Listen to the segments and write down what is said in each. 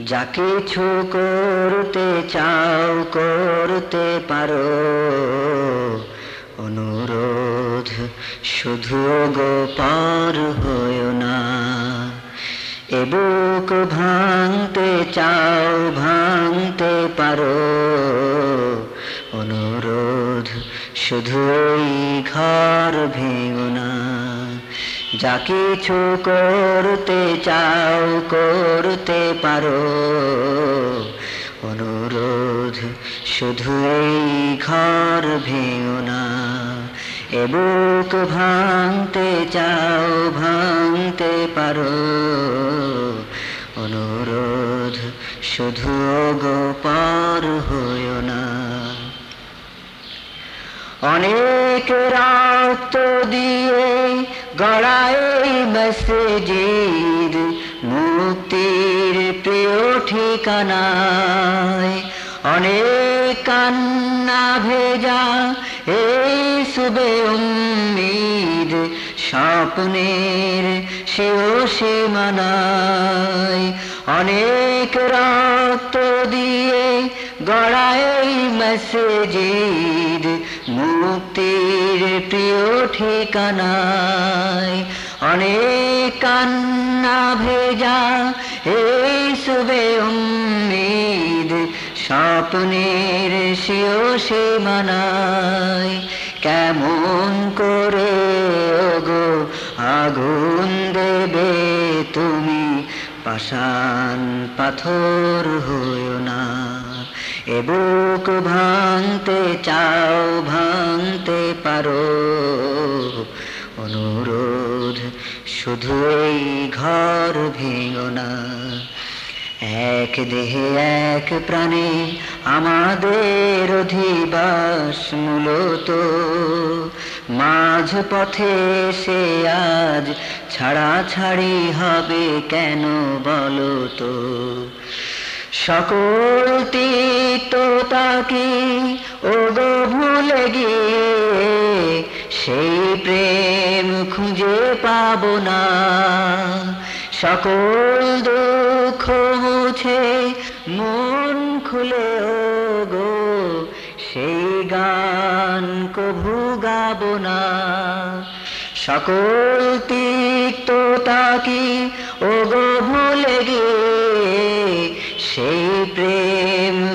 যা কিছু করতে চাও, করতে পারো। অনুরোধ, শুধু গোপার হয় না। এ বুক ভাঙতে চাও, ভাঙতে পারো। অনুরোধ শুধু ঘর ভেঙো না। যা কিছু করতে চাও, করতে পারো। অনুরোধ, শুধু এই ঘর ভেঙো না, এ ভাঙতে চাও, ভাঙতে পারো। অনুরোধ, শুধু গোপার হইও না। অনেক রক্ত দিয়ে গড়াই মসজিদ মুক্তির প্রিয় ঠিকানায়। অনেক কান্না ভেজা এই সুবে উম্মিদ, স্বপ্নের সেও সীমানায়। অনেক রক্ত দিয়ে গড়াই মসজিদ মুক্তির প্রিয় ঠিকানায় অনেক কান্না ভেজা এই সুবে উম্মিদ, স্বপ্নের সেও সে মানায় কেমন করে গো আগুন দেবে তুমি, পাষাণ পাথর হইও না। এ বুক ভাঙতে চাও, ভাঙতে পারো। অনুরোধ শুধু এই ঘর ভেঙো না। এক দেহে এক প্রাণে আমাদের অধিবাস মূলত। মাঝ পথে সে আজ ছাড়া ছাড়ি হবে কেন বলো তো? সকল তিক্ততাকে ও গো ভুলে গিয়ে সেই প্রেম খুঁজে পাব না। সকল দুঃখ মুছে মন খুলে ও গো সেই গান কভু গাব না। সকল তিক্ততাকে ও গো ভুলে গিয়ে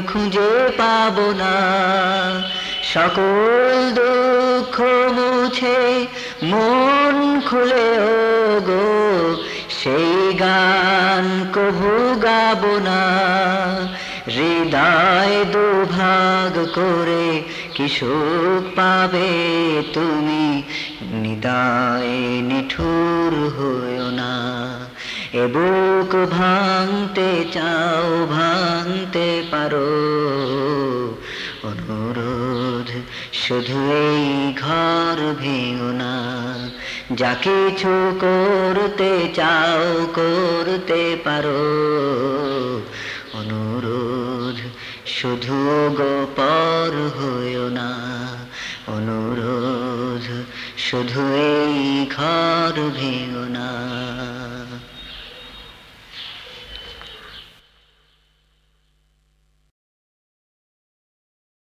খুঁজে পাব না। সকল দুঃখ মুছে মন খুলে গো সেই গান কভু গাব না। হৃদয় দুভাগ করে কি সুখ পাবে তুমি? নিদায় নিঠুর হইও না। এ বুক ভাঙতে চাও, ভাঙতে পারো। অনুরোধ, শুধু এই ঘর ভেঙো না। যা কিছু করতে চাও, করতে পারো। অনুরোধ, শুধু গোপর হইও না। অনুরোধ, শুধু এই ঘর ভেঙো না।